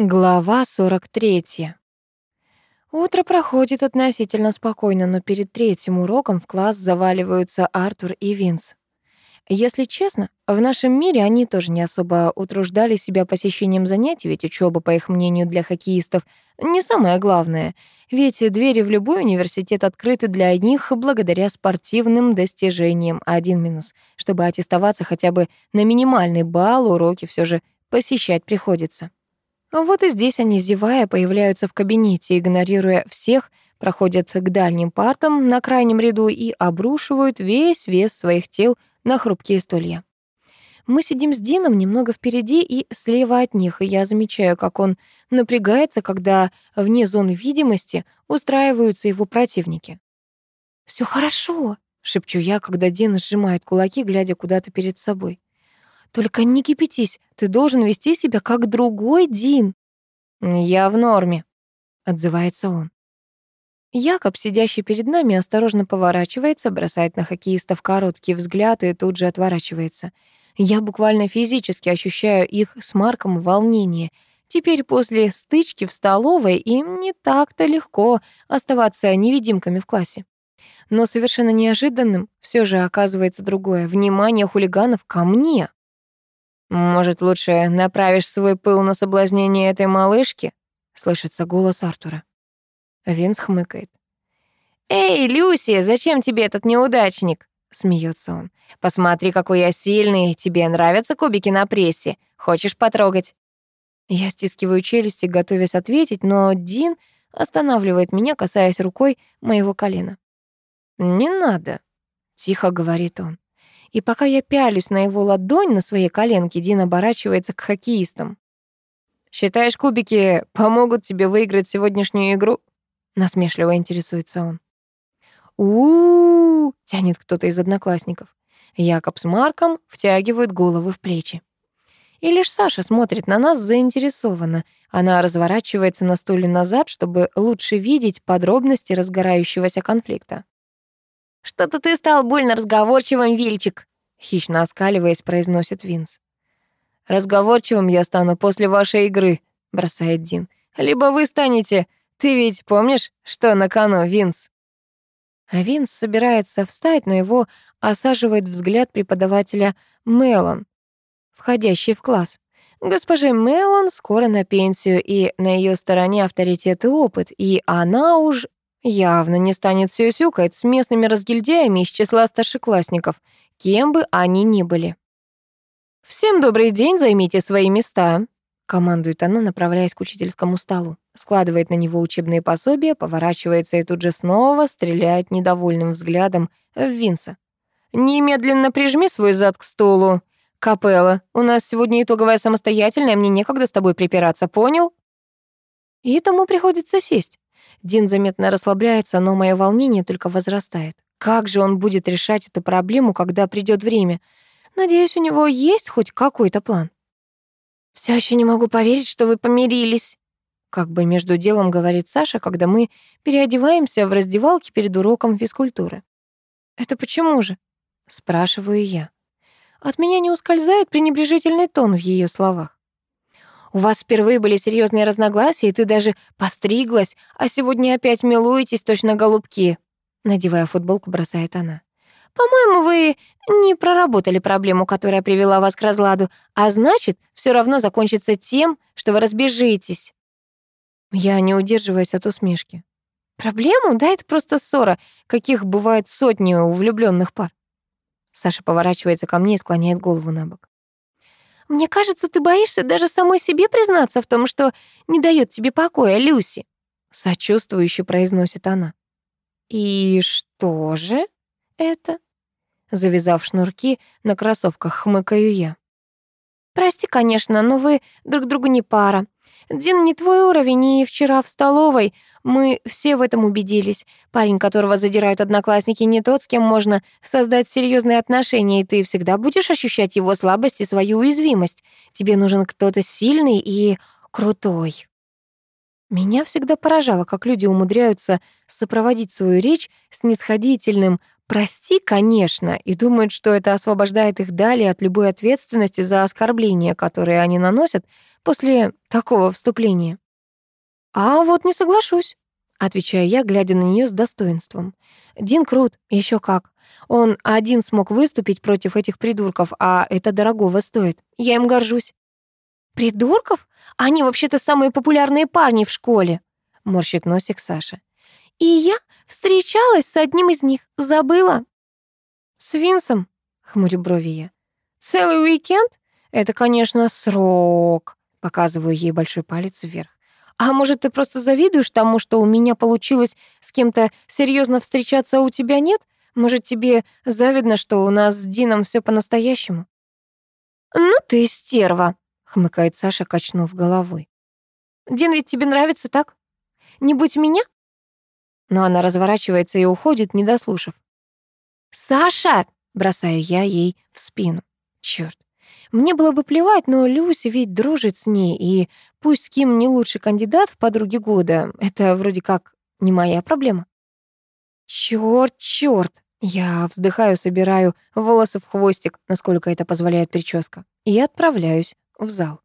Глава 43. Утро проходит относительно спокойно, но перед третьим уроком в класс заваливаются Артур и Винс. Если честно, в нашем мире они тоже не особо утруждали себя посещением занятий, ведь учеба, по их мнению, для хоккеистов не самое главное. Ведь двери в любой университет открыты для них благодаря спортивным достижениям. Один минус. Чтобы аттестоваться хотя бы на минимальный балл, уроки все же посещать приходится. Вот и здесь они, зевая, появляются в кабинете, игнорируя всех, проходят к дальним партам на крайнем ряду и обрушивают весь вес своих тел на хрупкие стулья. Мы сидим с Дином немного впереди и слева от них, и я замечаю, как он напрягается, когда вне зоны видимости устраиваются его противники. Все хорошо», — шепчу я, когда Дин сжимает кулаки, глядя куда-то перед собой. Только не кипятись, ты должен вести себя как другой Дин». «Я в норме», — отзывается он. Якоб, сидящий перед нами, осторожно поворачивается, бросает на хоккеистов короткий взгляд и тут же отворачивается. Я буквально физически ощущаю их с Марком волнение. Теперь после стычки в столовой им не так-то легко оставаться невидимками в классе. Но совершенно неожиданным все же оказывается другое. Внимание хулиганов ко мне. «Может, лучше направишь свой пыл на соблазнение этой малышки?» — слышится голос Артура. Винс хмыкает. «Эй, Люси, зачем тебе этот неудачник?» — смеется он. «Посмотри, какой я сильный. Тебе нравятся кубики на прессе? Хочешь потрогать?» Я стискиваю челюсти, готовясь ответить, но Дин останавливает меня, касаясь рукой моего колена. «Не надо», — тихо говорит он. И пока я пялюсь на его ладонь на своей коленке, Дин оборачивается к хоккеистам. «Считаешь, кубики помогут тебе выиграть сегодняшнюю игру?» Насмешливо интересуется он. у, -у, -у тянет кто-то из одноклассников. Якоб с Марком втягивают головы в плечи. И лишь Саша смотрит на нас заинтересованно. Она разворачивается на стуле назад, чтобы лучше видеть подробности разгорающегося конфликта. «Что-то ты стал больно разговорчивым, Вильчик», — хищно оскаливаясь, произносит Винс. «Разговорчивым я стану после вашей игры», — бросает Дин. «Либо вы станете. Ты ведь помнишь, что на кону, Винс?» А Винс собирается встать, но его осаживает взгляд преподавателя Мелон, входящий в класс. Госпожа Мелон скоро на пенсию, и на ее стороне авторитет и опыт, и она уж Явно не станет сюсюкать с местными разгильдяями из числа старшеклассников, кем бы они ни были. «Всем добрый день, займите свои места», — командует она, направляясь к учительскому столу. Складывает на него учебные пособия, поворачивается и тут же снова стреляет недовольным взглядом в Винса. «Немедленно прижми свой зад к стулу. Капелла, у нас сегодня итоговая самостоятельная, мне некогда с тобой припираться, понял?» И тому приходится сесть. Дин заметно расслабляется, но мое волнение только возрастает. Как же он будет решать эту проблему, когда придет время? Надеюсь, у него есть хоть какой-то план. Все еще не могу поверить, что вы помирились. Как бы между делом говорит Саша, когда мы переодеваемся в раздевалке перед уроком физкультуры. «Это почему же?» — спрашиваю я. От меня не ускользает пренебрежительный тон в ее словах. У вас впервые были серьезные разногласия, и ты даже постриглась, а сегодня опять милуетесь точно голубки», — надевая футболку, бросает она. «По-моему, вы не проработали проблему, которая привела вас к разладу, а значит, все равно закончится тем, что вы разбежитесь». Я не удерживаюсь от усмешки. «Проблему? Да это просто ссора, каких бывает сотни у влюбленных пар». Саша поворачивается ко мне и склоняет голову на бок. Мне кажется, ты боишься даже самой себе признаться в том, что не дает тебе покоя Люси. Сочувствующе произносит она. И что же это? Завязав шнурки на кроссовках, хмыкаю я. Прости, конечно, но вы друг другу не пара. Дин не твой уровень, и вчера в столовой мы все в этом убедились. Парень, которого задирают одноклассники, не тот, с кем можно создать серьезные отношения, и ты всегда будешь ощущать его слабость и свою уязвимость. Тебе нужен кто-то сильный и крутой. Меня всегда поражало, как люди умудряются сопроводить свою речь снисходительным «Прости, конечно», и думают, что это освобождает их далее от любой ответственности за оскорбления, которые они наносят после такого вступления. «А вот не соглашусь», — отвечаю я, глядя на нее с достоинством. «Дин крут, еще как. Он один смог выступить против этих придурков, а это дорогого стоит. Я им горжусь». «Придурков? Они вообще-то самые популярные парни в школе», — морщит носик Саша. «И я встречалась с одним из них. Забыла?» «С Винсом?» — хмурю брови я. «Целый уикенд? Это, конечно, срок», — показываю ей большой палец вверх. «А может, ты просто завидуешь тому, что у меня получилось с кем-то серьезно встречаться, а у тебя нет? Может, тебе завидно, что у нас с Дином все по-настоящему?» «Ну ты стерва», — хмыкает Саша, качнув головой. «Дин ведь тебе нравится, так? Не будь меня?» Но она разворачивается и уходит, не дослушав. «Саша!» — бросаю я ей в спину. Чёрт. Мне было бы плевать, но Люся ведь дружит с ней, и пусть Ким не лучший кандидат в подруги года, это вроде как не моя проблема. Чёрт, чёрт. Я вздыхаю, собираю волосы в хвостик, насколько это позволяет прическа, и отправляюсь в зал.